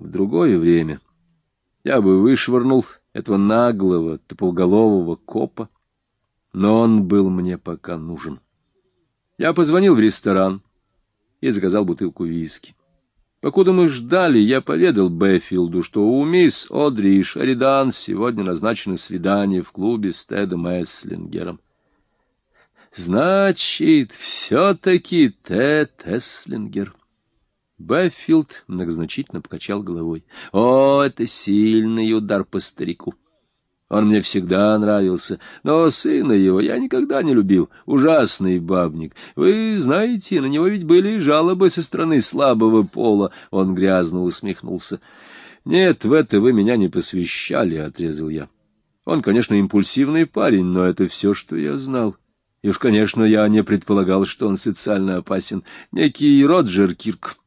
В другое время я бы вышвырнул этого наглого, тупоголового копа, но он был мне пока нужен. Я позвонил в ресторан и заказал бутылку виски. Покуда мы ждали, я поведал Бэффилду, что у мисс Одри и Шаридан сегодня назначено свидание в клубе с Тедом Эслингером. Значит, все-таки Тед Эслингер. Бэффилд многозначительно покачал головой. О, это сильный удар по старику. Он мне всегда нравился, но сына его я никогда не любил. Ужасный бабник. Вы знаете, на него ведь были жалобы со стороны слабого пола. Он грязно усмехнулся. Нет, в это вы меня не посвящали, — отрезал я. Он, конечно, импульсивный парень, но это все, что я знал. И уж, конечно, я не предполагал, что он социально опасен. Некий Роджер Кирк,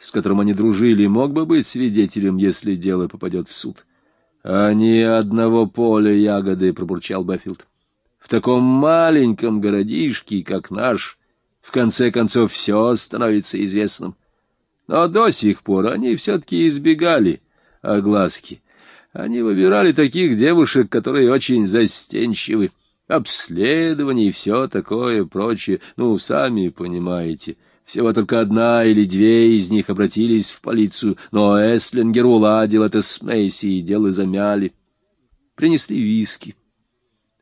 с которым они дружили, мог бы быть свидетелем, если дело попадет в суд. — А ни одного поля ягоды, — пробурчал Бэффилд. — В таком маленьком городишке, как наш, в конце концов все становится известным. Но до сих пор они все-таки избегали огласки. Они выбирали таких девушек, которые очень застенчивы. Обследование и все такое прочее, ну, сами понимаете — всего только одна или две из них обратились в полицию, но Эслингер уладил это с Мейси, и дело замяли. Принесли виски.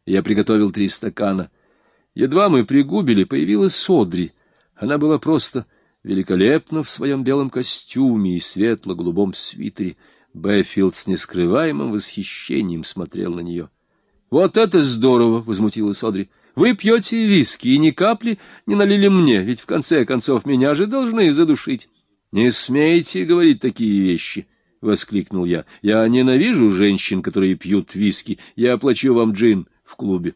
Я приготовил три стакана. Едва мы пригубили, появилась Содри. Она была просто великолепна в своем белом костюме и светло-голубом свитере. Бэффилд с нескрываемым восхищением смотрел на нее. — Вот это здорово! — возмутилась Содри. Вы пьете виски и ни капли не налили мне, ведь в конце концов меня же должны задушить. — Не смейте говорить такие вещи, — воскликнул я. — Я ненавижу женщин, которые пьют виски. Я оплачу вам джин в клубе.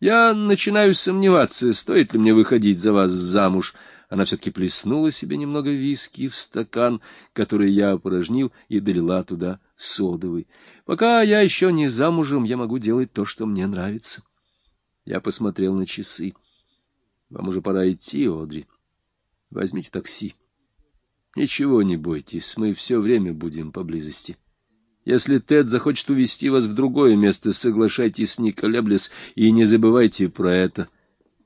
Я начинаю сомневаться, стоит ли мне выходить за вас замуж. Она все-таки плеснула себе немного виски в стакан, который я опорожнил, и долила туда содовый. Пока я еще не замужем, я могу делать то, что мне нравится. Я посмотрел на часы. Вам уже пора идти, Одри. Возьмите такси. Ничего не бойтесь, мы все время будем поблизости. Если Тед захочет увезти вас в другое место, соглашайтесь, не колеблясь, и не забывайте про это.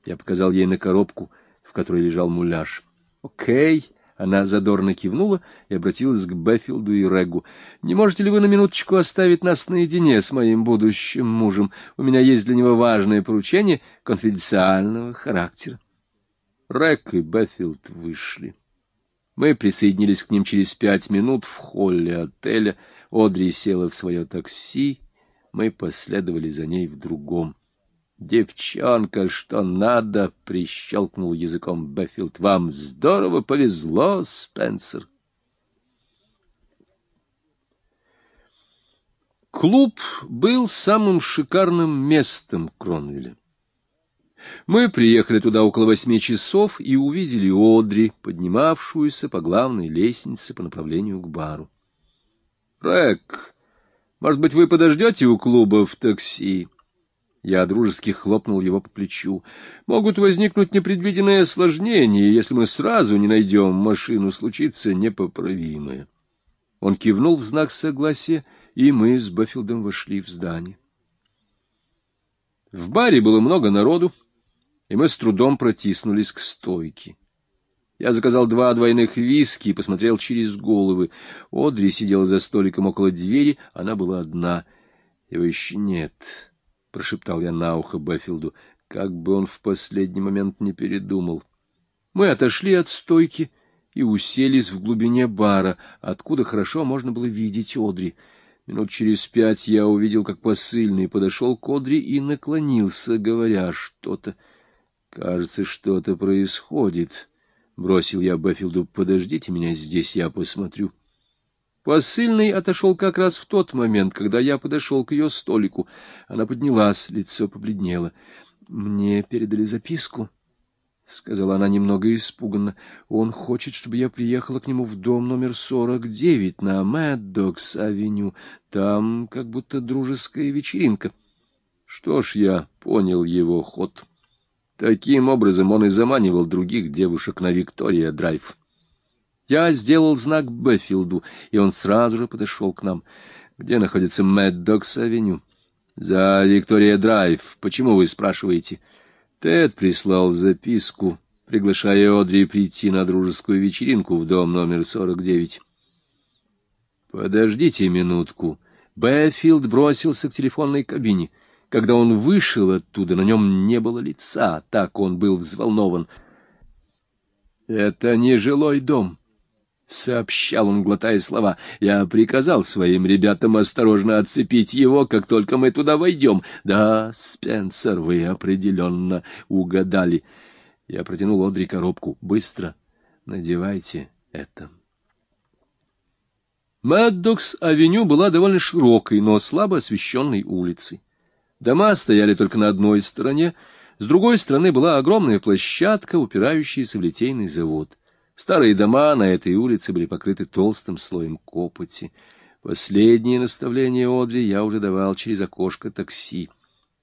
Я показал ей на коробку, в которой лежал муляж. — Окей, она задорно кивнула и обратилась к Беффилду и Регу. — Не можете ли вы на минуточку оставить нас наедине с моим будущим мужем? У меня есть для него важное поручение конфиденциального характера. Рег и Беффилд вышли. Мы присоединились к ним через пять минут в холле отеля. Одри села в свое такси. Мы последовали за ней в другом. Девчонка, что надо, — прищелкнул языком Беффилд. — Вам здорово повезло, Спенсер. Клуб был самым шикарным местом Кронвилля. Мы приехали туда около восьми часов и увидели Одри, поднимавшуюся по главной лестнице по направлению к бару. — Рэк, может быть, вы подождете у клуба в такси? Я дружески хлопнул его по плечу. Могут возникнуть непредвиденные осложнения, если мы сразу не найдем машину, случится непоправимое. Он кивнул в знак согласия, и мы с Баффилдом вошли в здание. В баре было много народу, и мы с трудом протиснулись к стойке. Я заказал два двойных виски и посмотрел через головы. Одри сидела за столиком около двери, она была одна. Его еще нет прошептал я на ухо Бэффилду, как бы он в последний момент не передумал. Мы отошли от стойки и уселись в глубине бара, откуда хорошо можно было видеть Одри. Минут через пять я увидел, как посыльный подошел к Одри и наклонился, говоря что-то. «Кажется, что-то происходит», — бросил я Бэффилду. «Подождите меня здесь, я посмотрю». Посыльный отошел как раз в тот момент, когда я подошел к ее столику. Она поднялась, лицо побледнело. — Мне передали записку, — сказала она немного испуганно. — Он хочет, чтобы я приехала к нему в дом номер сорок девять на Мэддокс-авеню. Там как будто дружеская вечеринка. Что ж, я понял его ход. Таким образом он и заманивал других девушек на Виктория-драйв. Я сделал знак Бэффилду, и он сразу же подошел к нам. Где находится Мэддокс-авеню? За Виктория-драйв. Почему вы спрашиваете? Тед прислал записку, приглашая Одри прийти на дружескую вечеринку в дом номер 49. Подождите минутку. Бэффилд бросился к телефонной кабине. Когда он вышел оттуда, на нем не было лица, так он был взволнован. «Это не жилой дом», — сообщал он, глотая слова. «Я приказал своим ребятам осторожно отцепить его, как только мы туда войдем. Да, Спенсер, вы определенно угадали». Я протянул Одри коробку. «Быстро надевайте это». Мэддокс-авеню была довольно широкой, но слабо освещенной улицей. Дома стояли только на одной стороне, с другой стороны была огромная площадка, упирающаяся в литейный завод. Старые дома на этой улице были покрыты толстым слоем копоти. Последние наставления Одри я уже давал через окошко такси.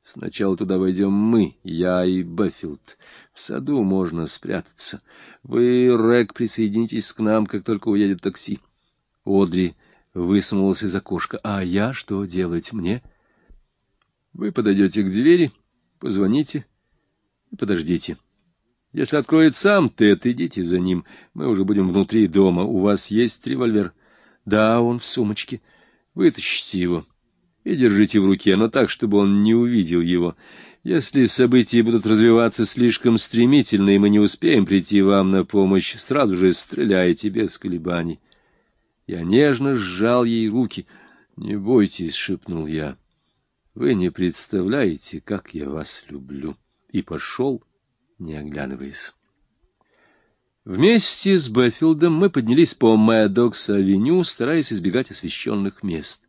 Сначала туда войдем мы, я и Бэффилд. В саду можно спрятаться. Вы, Рэг, присоединитесь к нам, как только уедет такси. Одри высунулась из окошка. А я что делать мне? Вы подойдете к двери, позвоните и подождите. Если откроет сам Тед, идите за ним. Мы уже будем внутри дома. У вас есть револьвер? Да, он в сумочке. Вытащите его и держите в руке, но так, чтобы он не увидел его. Если события будут развиваться слишком стремительно, и мы не успеем прийти вам на помощь, сразу же стреляйте без колебаний. Я нежно сжал ей руки. «Не бойтесь», — шепнул я. «Вы не представляете, как я вас люблю». И пошел не оглядываясь. Вместе с Бэффилдом мы поднялись по Мэддокс-авеню, стараясь избегать освещенных мест.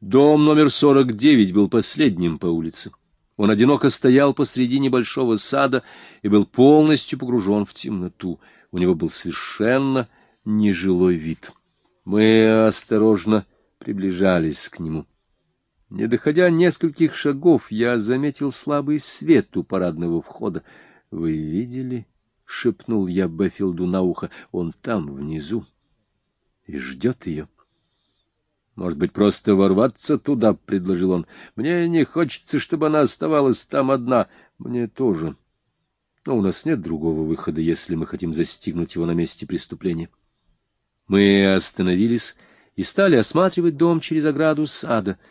Дом номер 49 был последним по улице. Он одиноко стоял посреди небольшого сада и был полностью погружен в темноту. У него был совершенно нежилой вид. Мы осторожно приближались к нему. Не доходя нескольких шагов, я заметил слабый свет у парадного входа. — Вы видели? — шепнул я Бэффилду на ухо. — Он там, внизу, и ждет ее. — Может быть, просто ворваться туда? — предложил он. — Мне не хочется, чтобы она оставалась там одна. Мне тоже. Но у нас нет другого выхода, если мы хотим застигнуть его на месте преступления. Мы остановились и стали осматривать дом через ограду сада —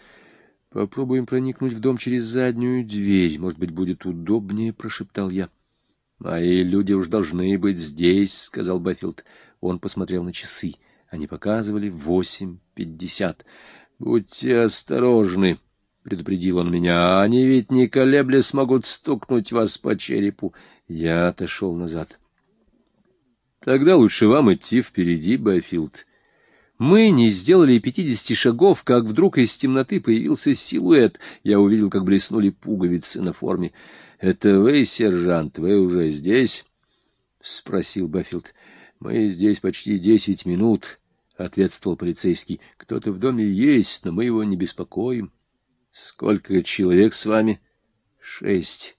Попробуем проникнуть в дом через заднюю дверь. Может быть, будет удобнее, — прошептал я. — Мои люди уж должны быть здесь, — сказал Бэффилд. Он посмотрел на часы. Они показывали восемь пятьдесят. — Будьте осторожны, — предупредил он меня. — Они ведь не колебля смогут стукнуть вас по черепу. Я отошел назад. — Тогда лучше вам идти впереди, Бэффилд. — мы не сделали пятидесяти шагов, как вдруг из темноты появился силуэт. Я увидел, как блеснули пуговицы на форме. — Это вы, сержант, вы уже здесь? — спросил Баффилд. — Мы здесь почти десять минут, — ответствовал полицейский. — Кто-то в доме есть, но мы его не беспокоим. — Сколько человек с вами? — Шесть.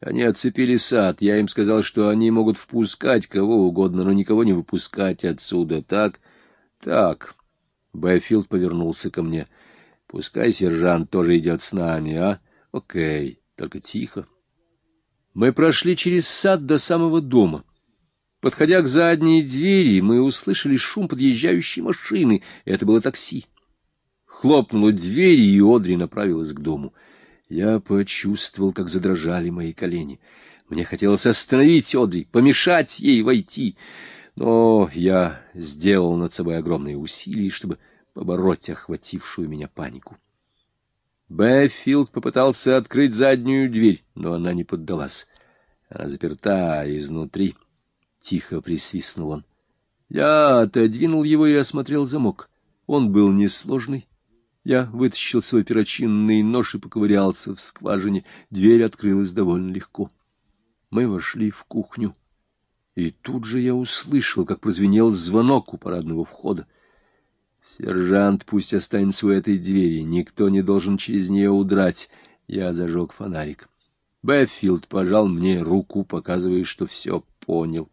Они оцепили сад. Я им сказал, что они могут впускать кого угодно, но никого не выпускать отсюда, так? — так, Бэффилд повернулся ко мне. Пускай сержант тоже идет с нами, а? Окей, только тихо. Мы прошли через сад до самого дома. Подходя к задней двери, мы услышали шум подъезжающей машины. Это было такси. Хлопнула дверь, и Одри направилась к дому. Я почувствовал, как задрожали мои колени. Мне хотелось остановить Одри, помешать ей войти. Но я сделал над собой огромные усилия, чтобы побороть охватившую меня панику. Бэффилд попытался открыть заднюю дверь, но она не поддалась. Она заперта изнутри. Тихо присвистнул он. Я отодвинул его и осмотрел замок. Он был несложный. Я вытащил свой перочинный нож и поковырялся в скважине. Дверь открылась довольно легко. Мы вошли в кухню. И тут же я услышал, как прозвенел звонок у парадного входа. Сержант пусть останется у этой двери, никто не должен через нее удрать. Я зажег фонарик. Бэффилд пожал мне руку, показывая, что все понял.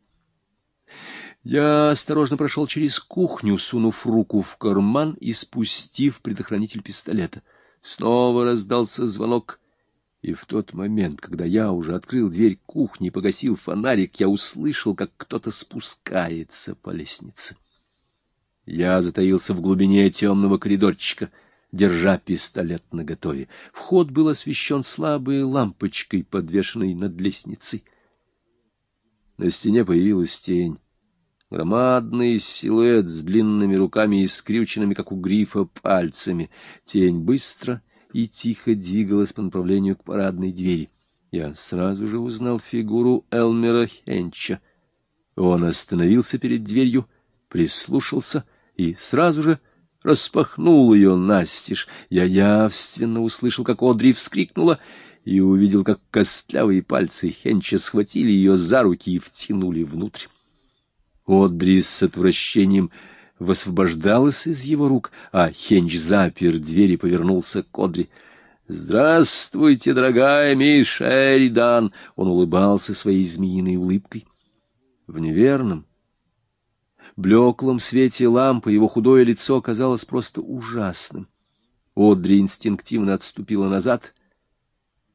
Я осторожно прошел через кухню, сунув руку в карман и спустив предохранитель пистолета. Снова раздался звонок, и в тот момент, когда я уже открыл дверь кухни и погасил фонарик, я услышал, как кто-то спускается по лестнице. Я затаился в глубине темного коридорчика, держа пистолет наготове. Вход был освещен слабой лампочкой, подвешенной над лестницей. На стене появилась тень. Громадный силуэт с длинными руками и скрюченными, как у грифа, пальцами. Тень быстро и тихо двигалась по направлению к парадной двери. Я сразу же узнал фигуру Элмера Хенча. Он остановился перед дверью, прислушался и сразу же распахнул ее настежь. Я явственно услышал, как Одри вскрикнула, и увидел, как костлявые пальцы Хенча схватили ее за руки и втянули внутрь. Одри с отвращением высвобождалась из его рук, а Хенч запер дверь и повернулся к Одри. «Здравствуйте, дорогая мисс Шеридан!» Он улыбался своей змеиной улыбкой. В неверном, блеклом свете лампы его худое лицо казалось просто ужасным. Одри инстинктивно отступила назад.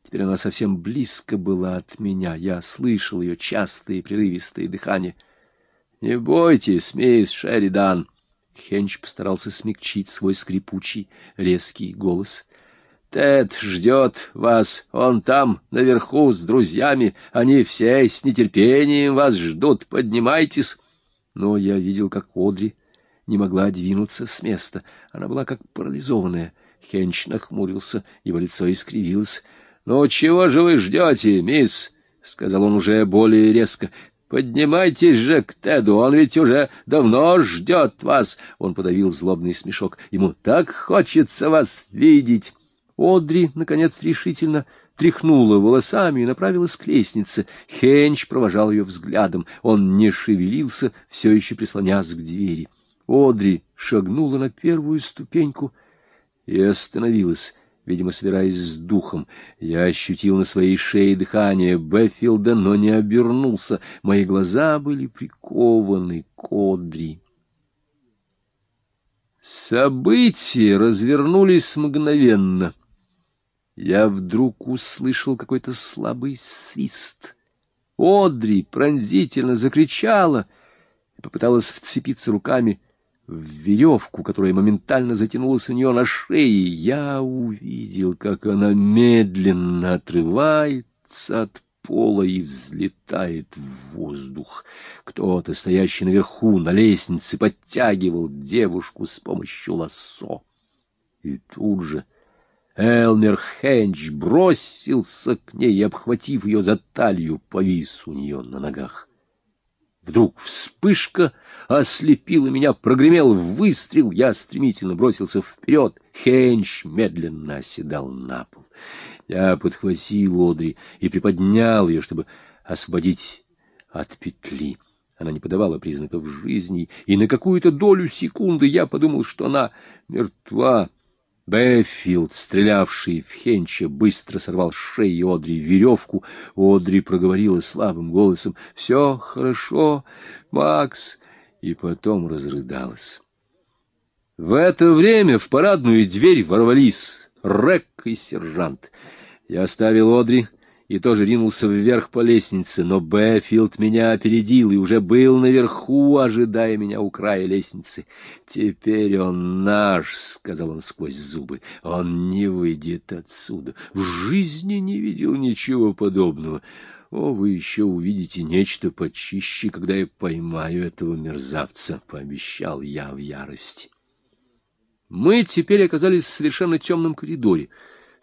Теперь она совсем близко была от меня. Я слышал ее частое и прерывистое дыхание —— Не бойтесь, мисс Шеридан. Хенч постарался смягчить свой скрипучий, резкий голос. — Тед ждет вас. Он там, наверху, с друзьями. Они все с нетерпением вас ждут. Поднимайтесь. Но я видел, как Одри не могла двинуться с места. Она была как парализованная. Хенч нахмурился, его лицо искривилось. — Ну, чего же вы ждете, мисс? — сказал он уже более резко. Поднимайтесь же к Теду, он ведь уже давно ждет вас. Он подавил злобный смешок. Ему так хочется вас видеть. Одри, наконец, решительно тряхнула волосами и направилась к лестнице. Хенч провожал ее взглядом. Он не шевелился, все еще прислонясь к двери. Одри шагнула на первую ступеньку и остановилась видимо, собираясь с духом. Я ощутил на своей шее дыхание Бэффилда, но не обернулся. Мои глаза были прикованы к Одри. События развернулись мгновенно. Я вдруг услышал какой-то слабый свист. Одри пронзительно закричала и попыталась вцепиться руками в веревку, которая моментально затянулась у нее на шее, я увидел, как она медленно отрывается от пола и взлетает в воздух. Кто-то, стоящий наверху на лестнице, подтягивал девушку с помощью лассо. И тут же Элмер Хенч бросился к ней обхватив ее за талию, повис у нее на ногах. Вдруг вспышка ослепила меня, прогремел выстрел, я стремительно бросился вперед, Хенч медленно оседал на пол. Я подхватил Одри и приподнял ее, чтобы освободить от петли. Она не подавала признаков жизни, и на какую-то долю секунды я подумал, что она мертва. Бэффилд, стрелявший в Хенча, быстро сорвал с шеи Одри веревку. Одри проговорила слабым голосом «Все хорошо, Макс!» и потом разрыдалась. В это время в парадную дверь ворвались Рек и сержант. Я оставил Одри и тоже ринулся вверх по лестнице, но Бэффилд меня опередил и уже был наверху, ожидая меня у края лестницы. «Теперь он наш», — сказал он сквозь зубы, — «он не выйдет отсюда. В жизни не видел ничего подобного». О, вы еще увидите нечто почище, когда я поймаю этого мерзавца, — пообещал я в ярости. Мы теперь оказались в совершенно темном коридоре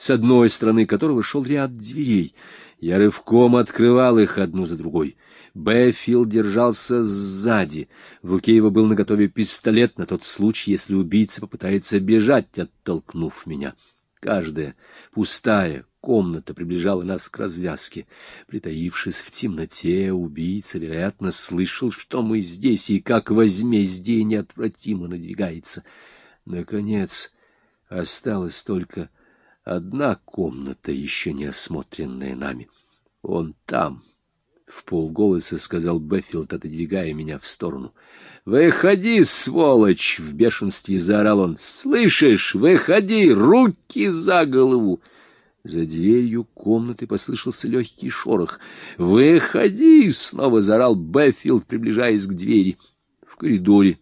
с одной стороны которого шел ряд дверей. Я рывком открывал их одну за другой. Бэффилд держался сзади. В руке его был наготове пистолет на тот случай, если убийца попытается бежать, оттолкнув меня. Каждая пустая комната приближала нас к развязке. Притаившись в темноте, убийца, вероятно, слышал, что мы здесь, и как возмездие неотвратимо надвигается. Наконец, осталось только Одна комната, еще не осмотренная нами. Он там, в полголоса сказал Беффилд, отодвигая меня в сторону. «Выходи, сволочь!» — в бешенстве заорал он. «Слышишь? Выходи! Руки за голову!» За дверью комнаты послышался легкий шорох. «Выходи!» — снова заорал Беффилд, приближаясь к двери. В коридоре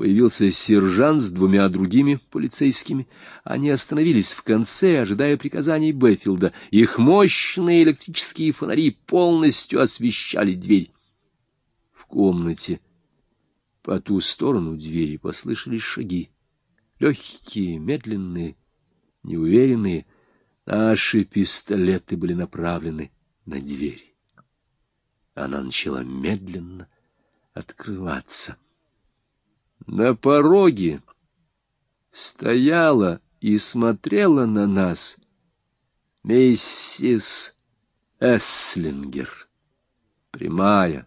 Появился сержант с двумя другими полицейскими. Они остановились в конце, ожидая приказаний Бэффилда. Их мощные электрические фонари полностью освещали дверь. В комнате по ту сторону двери послышались шаги. Легкие, медленные, неуверенные. Наши пистолеты были направлены на дверь. Она начала медленно открываться. На пороге стояла и смотрела на нас миссис Эслингер, прямая,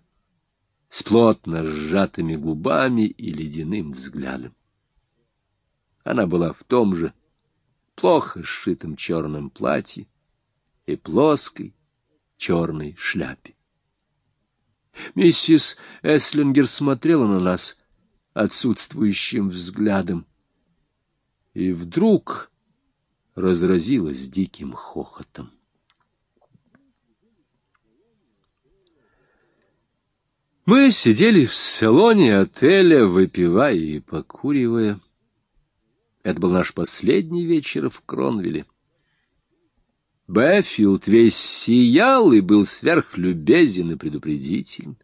с плотно сжатыми губами и ледяным взглядом. Она была в том же плохо сшитом черном платье и плоской черной шляпе. Миссис Эслингер смотрела на нас — отсутствующим взглядом. И вдруг разразилась диким хохотом. Мы сидели в салоне отеля, выпивая и покуривая. Это был наш последний вечер в Кронвилле. Бэффилд весь сиял и был сверхлюбезен и предупредителен.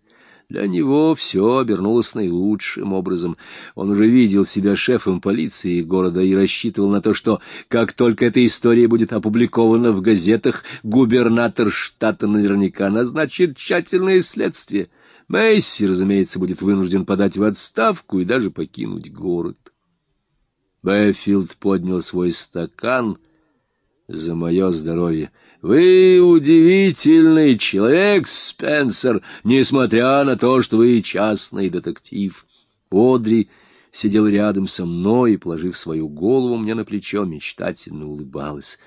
Для него все обернулось наилучшим образом. Он уже видел себя шефом полиции города и рассчитывал на то, что, как только эта история будет опубликована в газетах, губернатор штата наверняка назначит тщательное следствие. Месси, разумеется, будет вынужден подать в отставку и даже покинуть город. Бэффилд поднял свой стакан за мое здоровье — вы удивительный человек, Спенсер, несмотря на то, что вы частный детектив. Одри сидел рядом со мной и, положив свою голову мне на плечо, мечтательно улыбалась.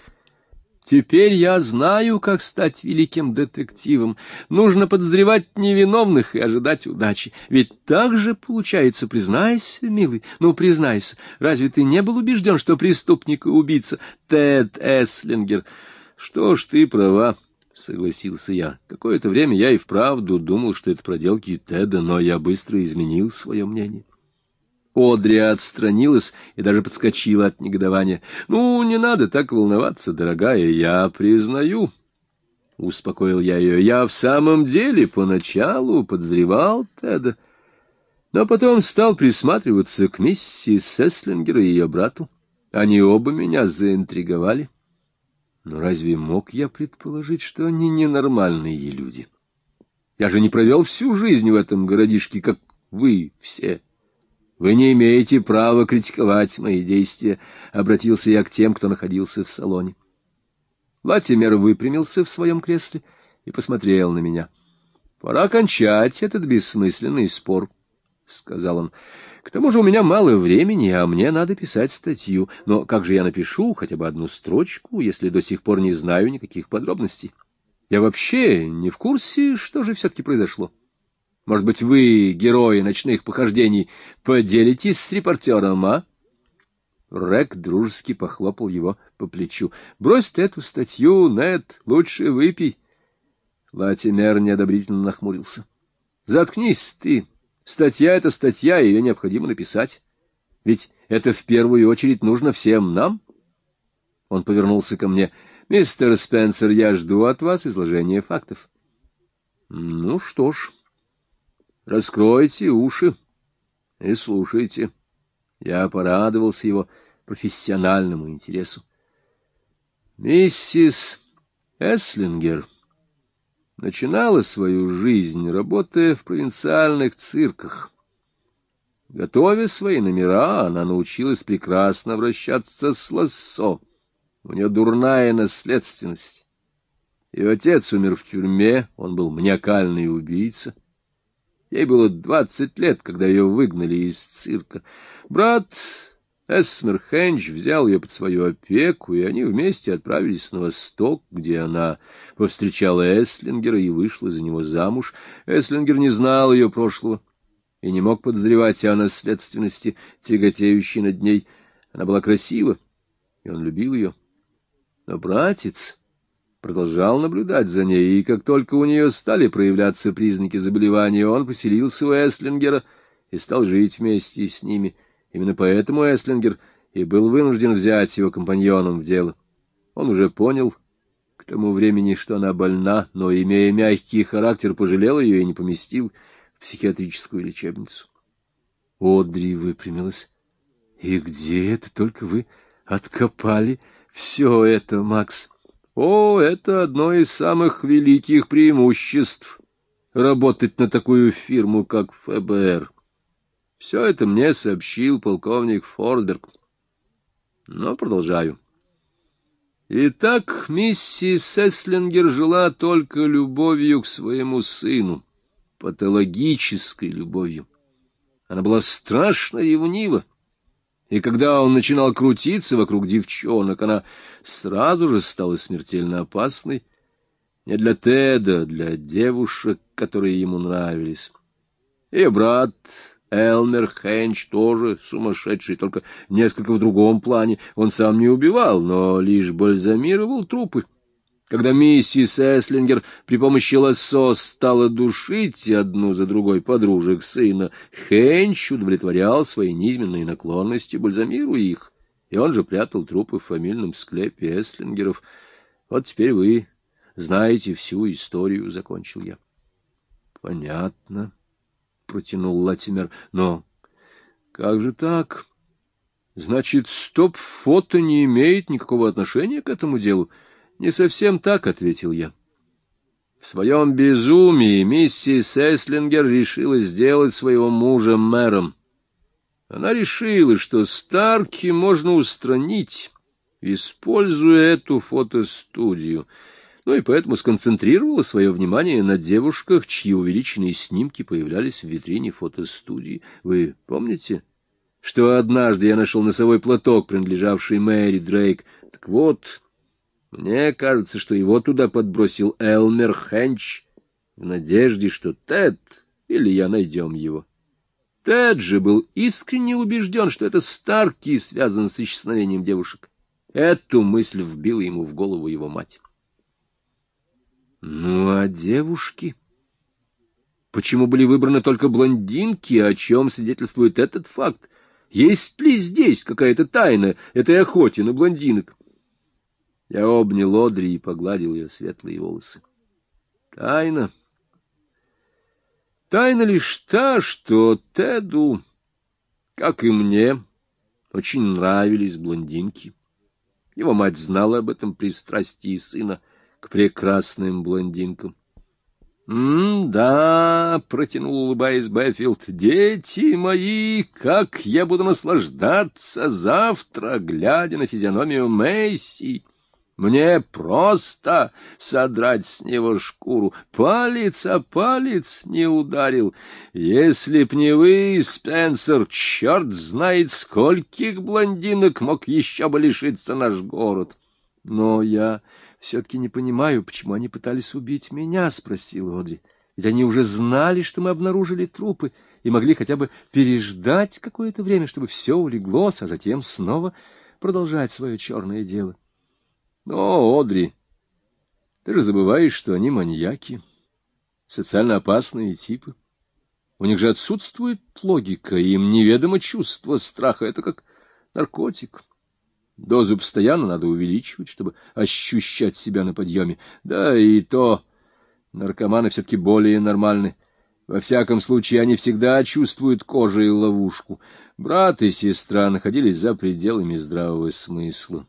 Теперь я знаю, как стать великим детективом. Нужно подозревать невиновных и ожидать удачи. Ведь так же получается, признайся, милый, ну, признайся. Разве ты не был убежден, что преступник и убийца Тед Эслингер — что ж, ты права, — согласился я. Какое-то время я и вправду думал, что это проделки Теда, но я быстро изменил свое мнение. Одри отстранилась и даже подскочила от негодования. — Ну, не надо так волноваться, дорогая, я признаю. — успокоил я ее. — Я в самом деле поначалу подозревал Теда, но потом стал присматриваться к миссис Сеслингер и ее брату. Они оба меня заинтриговали. Но разве мог я предположить, что они ненормальные люди? Я же не провел всю жизнь в этом городишке, как вы все. Вы не имеете права критиковать мои действия, — обратился я к тем, кто находился в салоне. Латимер выпрямился в своем кресле и посмотрел на меня. — Пора кончать этот бессмысленный спор, — сказал он. К тому же у меня мало времени, а мне надо писать статью. Но как же я напишу хотя бы одну строчку, если до сих пор не знаю никаких подробностей? Я вообще не в курсе, что же все-таки произошло. Может быть, вы, герои ночных похождений, поделитесь с репортером, а? Рек дружески похлопал его по плечу. — Брось эту статью, Нед, лучше выпей. Латимер неодобрительно нахмурился. — Заткнись ты, Статья — это статья, ее необходимо написать. Ведь это в первую очередь нужно всем нам. Он повернулся ко мне. «Мистер Спенсер, я жду от вас изложения фактов». «Ну что ж, раскройте уши и слушайте». Я порадовался его профессиональному интересу. «Миссис Эслингер» начинала свою жизнь, работая в провинциальных цирках. Готовя свои номера, она научилась прекрасно вращаться с лассо. У нее дурная наследственность. Ее отец умер в тюрьме, он был маниакальный убийца. Ей было двадцать лет, когда ее выгнали из цирка. Брат Эсмер Хенч взял ее под свою опеку, и они вместе отправились на восток, где она повстречала Эслингера и вышла за него замуж. Эслингер не знал ее прошлого и не мог подозревать о наследственности, тяготеющей над ней. Она была красива, и он любил ее. Но братец продолжал наблюдать за ней, и как только у нее стали проявляться признаки заболевания, он поселился у Эслингера и стал жить вместе с ними. Именно поэтому Эслингер и был вынужден взять его компаньоном в дело. Он уже понял к тому времени, что она больна, но, имея мягкий характер, пожалел ее и не поместил в психиатрическую лечебницу. Одри выпрямилась. — И где это только вы откопали все это, Макс? — О, это одно из самых великих преимуществ — работать на такую фирму, как ФБР. Все это мне сообщил полковник Форсберг. Но продолжаю. Итак, миссис Сеслингер жила только любовью к своему сыну, патологической любовью. Она была страшно ревнива, и когда он начинал крутиться вокруг девчонок, она сразу же стала смертельно опасной не для Теда, а для девушек, которые ему нравились. И брат Элмер Хенч тоже сумасшедший, только несколько в другом плане. Он сам не убивал, но лишь бальзамировал трупы. Когда миссис Эслингер при помощи лассо стала душить одну за другой подружек сына, Хенч удовлетворял свои низменные наклонности, бальзамируя их, и он же прятал трупы в фамильном склепе Эслингеров. Вот теперь вы знаете всю историю, — закончил я. — Понятно протянул Латимер. Но как же так? Значит, стоп-фото не имеет никакого отношения к этому делу? Не совсем так, ответил я. В своем безумии миссис Эслингер решила сделать своего мужа мэром. Она решила, что Старки можно устранить, используя эту фотостудию — ну и поэтому сконцентрировала свое внимание на девушках, чьи увеличенные снимки появлялись в витрине фотостудии. Вы помните, что однажды я нашел носовой платок, принадлежавший Мэри Дрейк? Так вот, мне кажется, что его туда подбросил Элмер Хенч в надежде, что Тед или я найдем его. Тед же был искренне убежден, что это Старки связан с исчезновением девушек. Эту мысль вбила ему в голову его мать. Ну, а девушки? Почему были выбраны только блондинки, о чем свидетельствует этот факт? Есть ли здесь какая-то тайна этой охоте на блондинок? Я обнял Одри и погладил ее светлые волосы. Тайна. Тайна лишь та, что Теду, как и мне, очень нравились блондинки. Его мать знала об этом пристрастии сына — к прекрасным блондинкам. «М-да», — протянул, улыбаясь Бэффилд, — «дети мои, как я буду наслаждаться завтра, глядя на физиономию Месси!» Мне просто содрать с него шкуру. Палец о палец не ударил. Если б не вы, Спенсер, черт знает, скольких блондинок мог еще бы лишиться наш город. Но я все-таки не понимаю, почему они пытались убить меня, — спросил Одри. Ведь они уже знали, что мы обнаружили трупы, и могли хотя бы переждать какое-то время, чтобы все улеглось, а затем снова продолжать свое черное дело. Но, Одри, ты же забываешь, что они маньяки, социально опасные типы. У них же отсутствует логика, им неведомо чувство страха. Это как наркотик. Дозу постоянно надо увеличивать, чтобы ощущать себя на подъеме. Да и то наркоманы все-таки более нормальны. Во всяком случае, они всегда чувствуют кожей ловушку. Брат и сестра находились за пределами здравого смысла.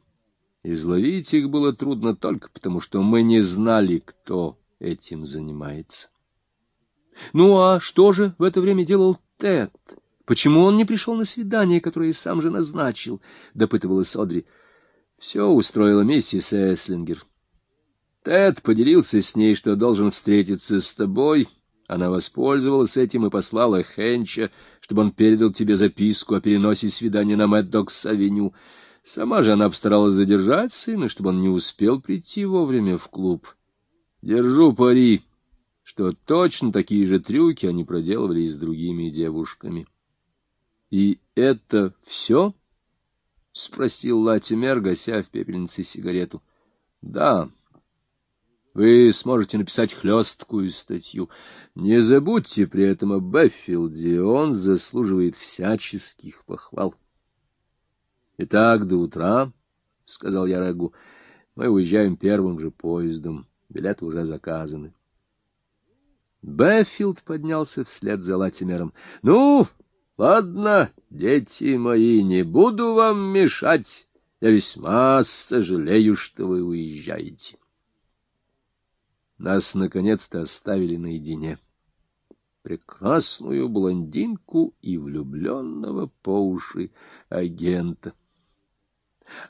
Изловить их было трудно только потому, что мы не знали, кто этим занимается. Ну а что же в это время делал Тед? Почему он не пришел на свидание, которое сам же назначил? — допытывалась Одри. Все устроила миссис Эслингер. Тед поделился с ней, что должен встретиться с тобой, Она воспользовалась этим и послала Хенча, чтобы он передал тебе записку о переносе свидания на Мэддокс-авеню. Сама же она постаралась задержать сына, чтобы он не успел прийти вовремя в клуб. Держу пари, что точно такие же трюки они проделывали и с другими девушками. — И это все? — спросил Латимер, гася в пепельнице сигарету. — Да. Вы сможете написать хлесткую статью. Не забудьте при этом о Беффилде, он заслуживает всяческих похвал. — Итак, до утра, — сказал я Регу, — мы уезжаем первым же поездом. Билеты уже заказаны. Беффилд поднялся вслед за Латимером. — Ну, ладно, дети мои, не буду вам мешать. Я весьма сожалею, что вы уезжаете. Нас наконец-то оставили наедине. Прекрасную блондинку и влюбленного по уши агента.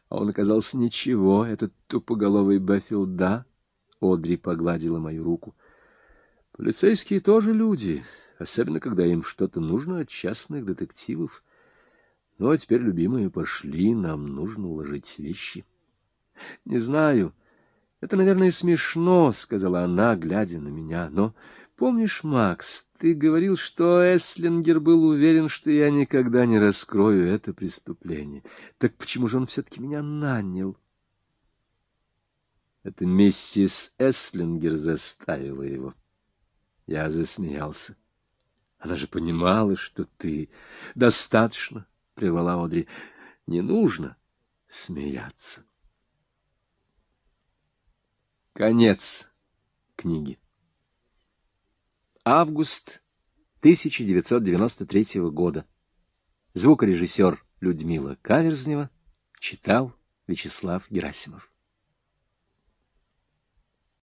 А он оказался ничего, этот тупоголовый Беффилд, да? Одри погладила мою руку. Полицейские тоже люди, особенно когда им что-то нужно от частных детективов. Ну, а теперь, любимые, пошли, нам нужно уложить вещи. Не знаю, это, наверное, смешно, — сказала она, глядя на меня, — но помнишь, Макс, ты говорил, что Эслингер был уверен, что я никогда не раскрою это преступление. Так почему же он все-таки меня нанял? Это миссис Эслингер заставила его. Я засмеялся. Она же понимала, что ты... Достаточно, — прервала Одри. Не нужно смеяться. Конец книги. Август 1993 года. Звукорежиссер Людмила Каверзнева читал Вячеслав Герасимов.